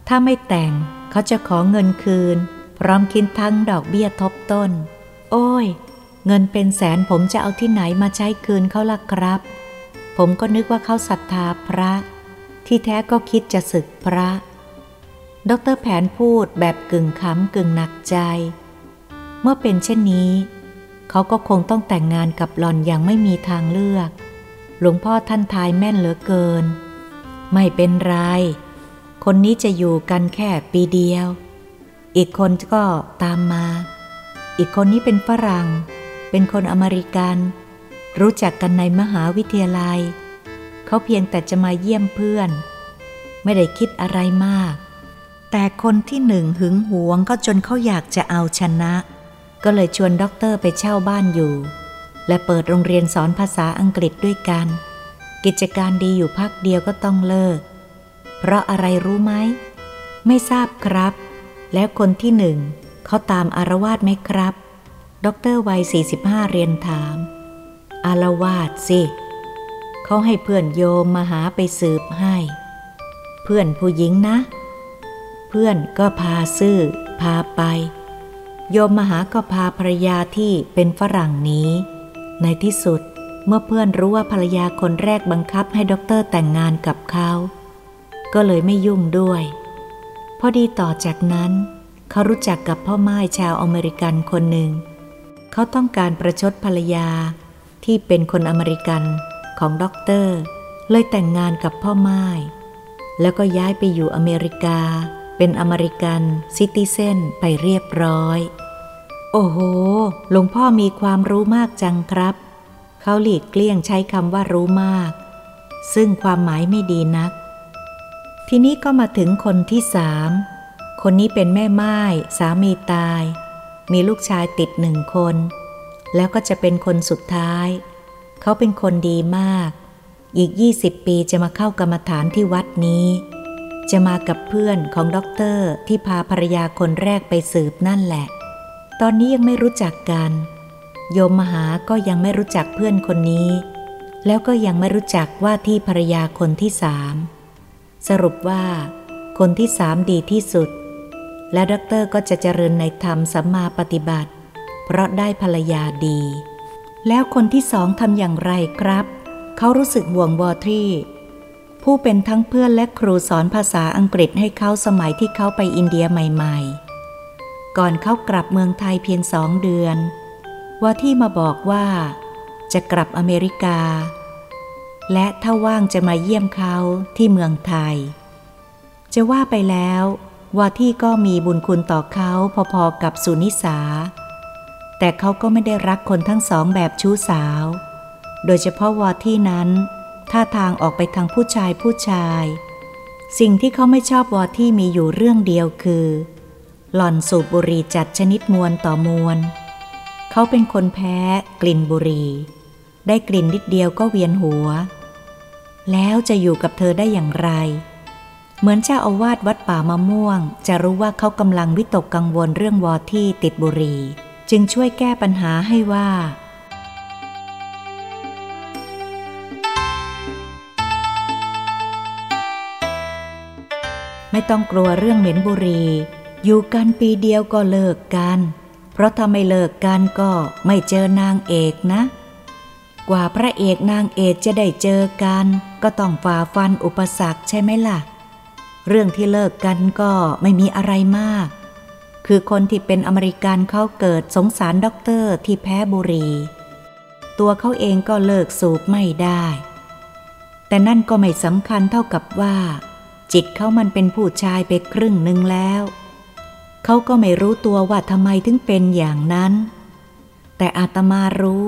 S1: ถ้าไม่แต่งเขาจะขอเงินคืน พร้อมคิดทั้งดอกเบี้ยทบต้น โอ้ย เงินเป็นแสนผมจะเอาที่ไหนมาใช้คืนเขาล่ะครับ ผมก็นึกว่าเขาศรัทธาพระ ที่แท้ก็คิดจะศึกพระ ดรแผนพูดแบบกึ่งขำกึ่งหนักใจ เมื่อเป็นเช่นนี้ เขาก็คงต้องแต่งงานกับหลอนอย่างไม่มีทางเลือก หลวงพ่อท่านทายแม่นเหลือเกิน ไม่เป็นไร คนนี้จะอยู่กันแค่ปีเดียว อีกคนก็ตามมา อีกคนนี้เป็นฝรั่ง เป็นคนอเมริกัน รู้จักกันในมหาวิทยาลัย เขาเพียงแต่จะมาเยี่ยมเพื่อน ไม่ได้คิดอะไรมาก แต่คนที่หนึ่งหึงหวงก็จนเขาอยากจะเอาชนะ ก็เลยชวนด็อกเตอร์ไปเช่าบ้านอยู่ และเปิดโรงเรียนสอนภาษาอังกฤษด้วยกัน กิจการดีอยู่พักเดียวก็ต้องเลิก เพราะอะไรรู้ไหม ไม่ทราบครับ แล้วคนที่หนึ่งเขาตามอาละวาดไหมครับ ดรวัย 45 เรียนถาม อาละวาดสิเขาให้เพื่อนโยมมาหาไปสืบให้ เพื่อนผู้หญิงนะ เพื่อนก็พาซื่อ พาไป โยมมหาก็พาภรยาที่เป็นฝรั่งนี้ ในที่สุด เมื่อเพื่อนรู้ว่าภรรยาคนแรกบังคับให้ด็อกเตอร์แต่งงานกับเขา ก็เลยไม่ยุ่งด้วย พอดีต่อจากนั้น เขารู้จักกับพ่อม่ายชาวอเมริกันคนหนึ่ง เขาต้องการประชดภรรยาที่เป็นคนอเมริกันของด็อกเตอร์ เลยแต่งงานกับพ่อม่ายแล้วก็ย้ายไปอยู่อเมริกา เป็น American citizen ไปเรียบร้อย โอ้โห หลวงพ่อมีความรู้มากจังครับ เขาหลีกเลี่ยงใช้คำว่ารู้มาก ซึ่งความหมายไม่ดีนัก ทีนี้ก็มาถึงคนที่สามคนนี้เป็นแม่ไม้สามีตาย มีลูกชายติดหนึ่งคน แล้วก็จะเป็นคนสุดท้าย เขาเป็นคนดีมาก อีกยี่สิบปีจะมาเข้ากรรมฐานที่วัดนี้ จะมากับเพื่อนของด็อกเตอร์ที่พาภรรยาคนแรกไปสืบนั่นแหละ ตอนนี้ยังไม่รู้จักกัน โยมมหาก็ยังไม่รู้จักเพื่อนคนนี้ แล้วก็ยังไม่รู้จักว่าที่ภรรยาคนที่สามสรุปว่า คนที่สามดีที่สุด และด็อกเตอร์ก็จะเจริญในธรรมสัมมาปฏิบัติ เพราะได้ภรรยาดี แล้วคนที่สองทำอย่างไรครับ เขารู้สึกห่วงวอทรีผู้เป็นทั้งเพื่อนและครูสอนภาษาอังกฤษให้เขาสมัยที่เขาไปอินเดียใหม่ ๆ ก่อนเขากลับเมืองไทยเพียงสองเดือน ว่าที่มาบอกว่า จะกลับอเมริกา และถ้าว่างจะมาเยี่ยมเขาที่เมืองไทย จะว่าไปแล้วว่าที่ก็มีบุญคุณต่อเขาพอๆกับสุนิสา แต่เขาก็ไม่ได้รักคนทั้งสองแบบชู้สาว โดยเฉพาะวาที่นั้นท่าทางออกไปทางผู้ชายผู้ชาย สิ่งที่เขาไม่ชอบวอที่มีอยู่เรื่องเดียวคือ หล่อนสูบบุหรี่จัดชนิดมวลต่อมวล เขาเป็นคนแพ้กลิ่นบุหรี่ ได้กลิ่นนิดเดียวก็เวียนหัว แล้วจะอยู่กับเธอได้อย่างไร เหมือนเจ้าอาวาสวัดป่ามะม่วง จะรู้ว่าเขากำลังวิตกกังวลเรื่องวอที่ติดบุหรี่ จึงช่วยแก้ปัญหาให้ว่าไม่ต้องกลัวเรื่องเหม็นบุรี อยู่กันปีเดียวก็เลิกกัน เพราะถ้าไม่เลิกกันก็ไม่เจอนางเอกนะ กว่าพระเอกนางเอกจะได้เจอกัน ก็ต้องฝ่าฟันอุปสรรคใช่ไหมล่ะ เรื่องที่เลิกกันก็ไม่มีอะไรมาก คือคนที่เป็นอเมริกันเขาเกิดสงสารด็อกเตอร์ที่แพ้บุหรี่ตัวเขาเองก็เลิกสูบไม่ได้ แต่นั่นก็ไม่สำคัญเท่ากับว่า จิตเขามันเป็นผู้ชายไปครึ่งหนึ่งแล้ว เขาก็ไม่รู้ตัวว่าทำไมถึงเป็นอย่างนั้น แต่อาตมารู้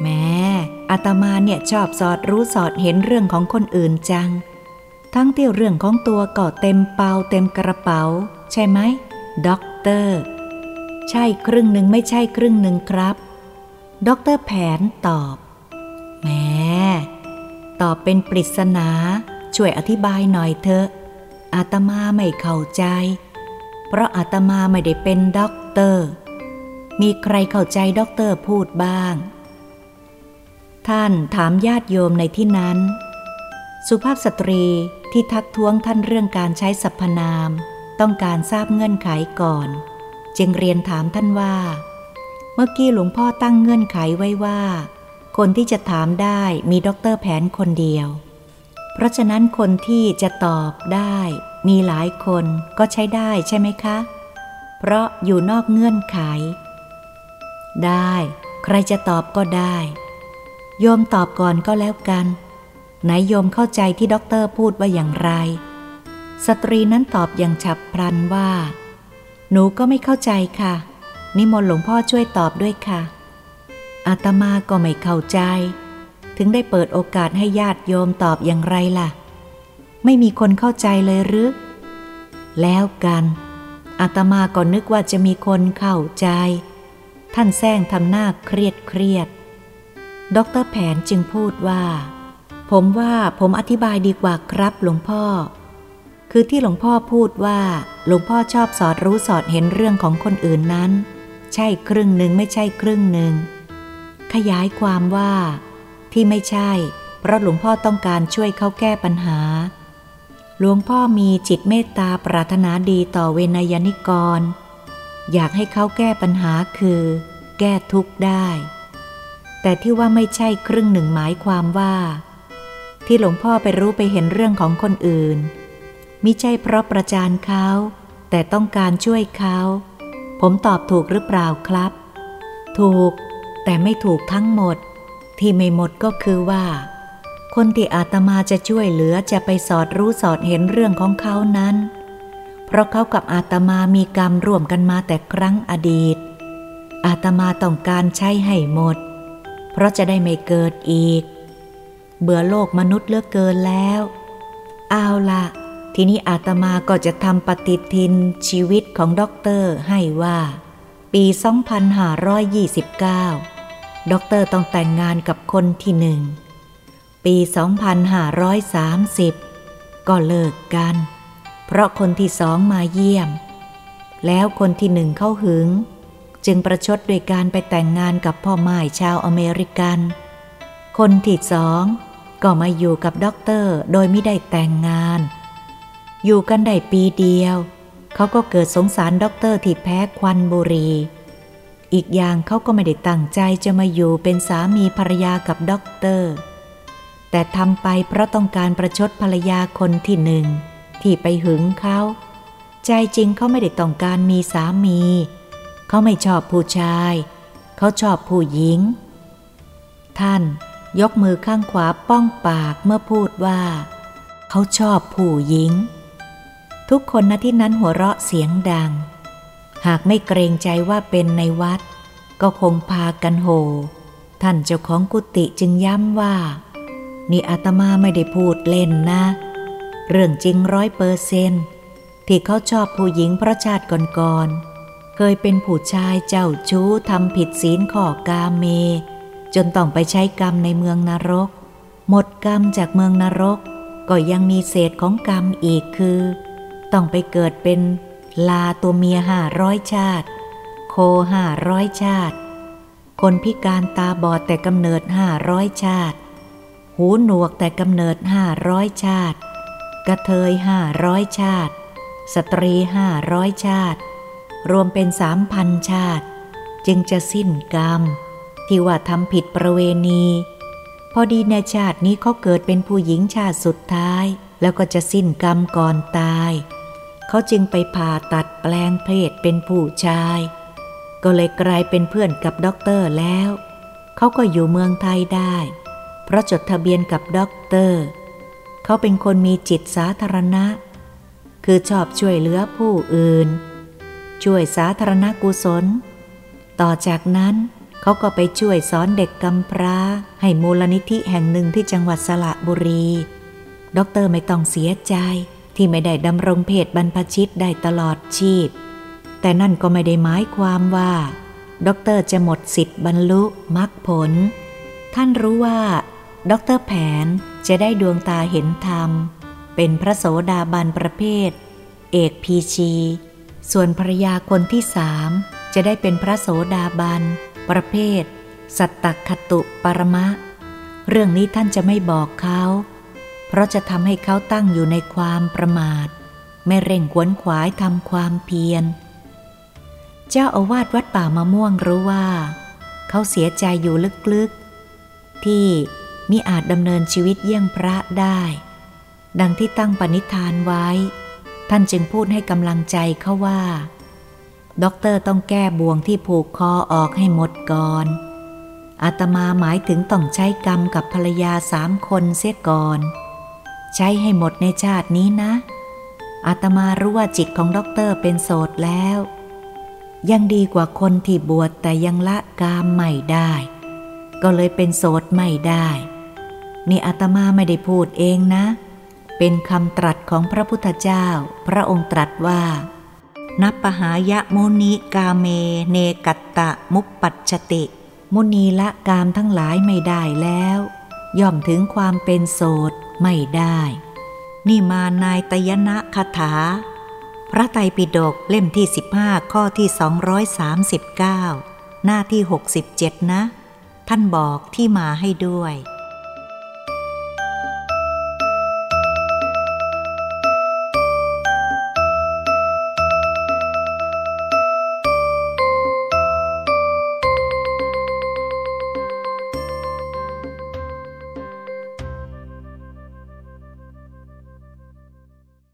S1: แหมอาตมาเนี่ยชอบสอดรู้สอดเห็นเรื่องของคนอื่นจัง ทั้งที่เรื่องของตัวก็เต็มเปาเต็มกระเป๋า ใช่ไหมด็อกเตอร์ ใช่ครึ่งหนึ่งไม่ใช่ครึ่งหนึ่งครับด็อกเตอร์แผนตอบแหมตอบเป็นปริศนา ช่วยอธิบายหน่อยเถอะอาตมาไม่เข้าใจ เพราะอาตมาไม่ได้เป็นด็อกเตอร์ มีใครเข้าใจด็อกเตอร์พูดบ้าง ท่านถามญาติโยมในที่นั้น สุภาพสตรีที่ทักท้วงท่านเรื่องการใช้สรรพนาม ต้องการทราบเงื่อนไขก่อน จึงเรียนถามท่านว่า เมื่อกี้หลวงพ่อตั้งเงื่อนไขไว้ว่า คนที่จะถามได้มีด็อกเตอร์แผนคนเดียว เพราะฉะนั้นคนที่จะตอบได้ มีหลายคนก็ใช้ได้ใช่ไหมคะ เพราะอยู่นอกเงื่อนไข ได้ ใครจะตอบก็ได้ โยมตอบก่อนก็แล้วกัน ไหนโยมเข้าใจที่ด็อกเตอร์พูดว่าอย่างไร สตรีนั้นตอบอย่างฉับพลันว่า หนูก็ไม่เข้าใจค่ะ นิมนต์หลวงพ่อช่วยตอบด้วยค่ะ อาตมาก็ไม่เข้าใจ ถึงได้เปิดโอกาสให้ญาติโยมตอบอย่างไรล่ะ ไม่มีคนเข้าใจเลยหรือ แล้วกันอาตมาก็นึกว่าจะมีคนเข้าใจ ท่านแซงทำหน้าเครียดเครียดด็อกเตอร์แผนจึงพูดว่า ผมว่าผมอธิบายดีกว่าครับหลวงพ่อ คือที่หลวงพ่อพูดว่า หลวงพ่อชอบสอดรู้สอดเห็นเรื่องของคนอื่นนั้น ใช่ครึ่งหนึ่งไม่ใช่ครึ่งหนึ่ง ขยายความว่า ที่ไม่ใช่ เพราะหลวงพ่อต้องการช่วยเขาแก้ปัญหา หลวงพ่อมีจิตเมตตาปรารถนาดีต่อเวนยนิกร อยากให้เขาแก้ปัญหาคือ แก้ทุกข์ได้ แต่ที่ว่าไม่ใช่ครึ่งหนึ่งหมายความว่า ที่หลวงพ่อไปรู้ไปเห็นเรื่องของคนอื่นมิใช่เพราะประจานเขา แต่ต้องการช่วยเขา ผมตอบถูกหรือเปล่าครับ ถูก แต่ไม่ถูกทั้งหมด ที่ไม่หมดก็คือว่า คนที่อาตมาจะช่วยเหลือจะไปสอดรู้สอดเห็นเรื่องของเขานั้น เพราะเขากับอาตมามีกรรมร่วมกันมาแต่ครั้งอดีต อาตมาต้องการใช้ให้หมด เพราะจะได้ไม่เกิดอีก เบื่อโลกมนุษย์เหลือเกินแล้ว เอาละทีนี้อาตมาก็จะทำปฏิทินชีวิตของด็อกเตอร์ให้ว่า ปี 2529 ด็อกเตอร์ต้องแต่งงานกับคนที่หนึ่ง ปี 2530 ก็เลิกกัน เพราะคนที่สองมาเยี่ยม แล้วคนที่หนึ่งเขาหึง จึงประชดโดยการไปแต่งงานกับพ่อหม่ายชาวอเมริกัน คนที่สองก็มาอยู่กับด็อกเตอร์โดยไม่ได้แต่งงาน อยู่กันได้ปีเดียว เขาก็เกิดสงสารด็อกเตอร์ที่แพ้ควันบุหรี่ อีกอย่างเขาก็ไม่ได้ตั้งใจจะมาอยู่เป็นสามีภรรยากับด็อกเตอร์ แต่ทำไปเพราะต้องการประชดภรรยาคนที่หนึ่ง ที่ไปหึงเขา ใจจริงเขาไม่ได้ต้องการมีสามี เขาไม่ชอบผู้ชาย เขาชอบผู้หญิง ท่านยกมือข้างขวาป้องปากเมื่อพูดว่า เขาชอบผู้หญิง ทุกคนณที่นั้นหัวเราะเสียงดัง หากไม่เกรงใจว่าเป็นในวัด ก็คงพากันโหท่านเจ้าของกุฏิจึงย้ำว่า นี่อาตมาไม่ได้พูดเล่นนะ เรื่องจริงร้อยเปอร์เซนที่เขาชอบผู้หญิงเพราะชาติก่อนๆ เคยเป็นผู้ชายเจ้าชู้ทำผิดศีลข้อกาเม จนต้องไปใช้กรรมในเมืองนรก หมดกรรมจากเมืองนรก ก็ยังมีเศษของกรรมอีกคือ ต้องไปเกิดเป็นลาตัวเมียห้าร้อยชาติ โคห้าร้อยชาติ คนพิการตาบอดแต่กำเนิดห้าร้อยชาติ หูหนวกแต่กำเนิดห้าร้อยชาติ กะเทยห้าร้อยชาติ สตรีห้าร้อยชาติ รวมเป็นสามพันชาติ จึงจะสิ้นกรรม ที่ว่าทำผิดประเวณี พอดีในชาตินี้เขาเกิดเป็นผู้หญิงชาติสุดท้าย แล้วก็จะสิ้นกรรมก่อนตาย เขาจึงไปผ่าตัดแปลงเพศเป็นผู้ชาย ก็เลยกลายเป็นเพื่อนกับด็อกเตอร์แล้ว เขาก็อยู่เมืองไทยได้ เพราะจดทะเบียนกับด็อกเตอร์ เขาเป็นคนมีจิตสาธารณะ คือชอบช่วยเหลือผู้อื่น ช่วยสาธารณกุศล ต่อจากนั้นเขาก็ไปช่วยสอนเด็กกำพร้า ให้มูลนิธิแห่งหนึ่งที่จังหวัดสระบุรีด็อกเตอร์ไม่ต้องเสียใจที่ไม่ได้ดำรงเพศบรรพชิตได้ตลอดชีพ แต่นั่นก็ไม่ได้หมายความว่าด็อกเตอร์จะหมดสิทธิ์บรรลุมรรคผล ท่านรู้ว่า ด็อกเตอร์แผนจะได้ดวงตาเห็นธรรม เป็นพระโสดาบันประเภท เอกพีชี ส่วนภรรยาคนที่สามจะได้เป็นพระโสดาบัน ประเภท สัตตักขัตตุปรมะ เรื่องนี้ท่านจะไม่บอกเขา เพราะจะทำให้เขาตั้งอยู่ในความประมาท ไม่เร่งขวนขวายทำความเพียร เจ้าอาวาสวัดป่ามะม่วงรู้ว่า เขาเสียใจอยู่ลึกๆ ที่ มิอาจดำเนินชีวิตเยี่ยงพระได้ ดังที่ตั้งปณิธานไว้ ท่านจึงพูดให้กำลังใจเขาว่า ด็อกเตอร์ต้องแก้บ่วงที่ผูกคอออกให้หมดก่อน อาตมาหมายถึงต้องใช้กรรมกับภรรยาสามคนเสียก่อน ใช้ให้หมดในชาตินี้นะ อาตมารู้ว่าจิตของด็อกเตอร์เป็นโสดแล้ว ยังดีกว่าคนที่บวชแต่ยังละกามไม่ได้ ก็เลยเป็นโสดไม่ได้ นี่อาตมาไม่ได้พูดเองนะ เป็นคำตรัสของพระพุทธเจ้า พระองค์ตรัสว่า นับปหายะมุนิกาเม เนกัตตะมุปปัจจติ มุนีละกามทั้งหลายไม่ได้แล้ว ย่อมถึงความเป็นโสดไม่ได้ นี่มานายตยนะคาถา พระไตรปิฎกเล่มที่ 15 ข้อที่ 239 หน้าที่ 67 นะ ท่านบอกที่มาให้ด้วย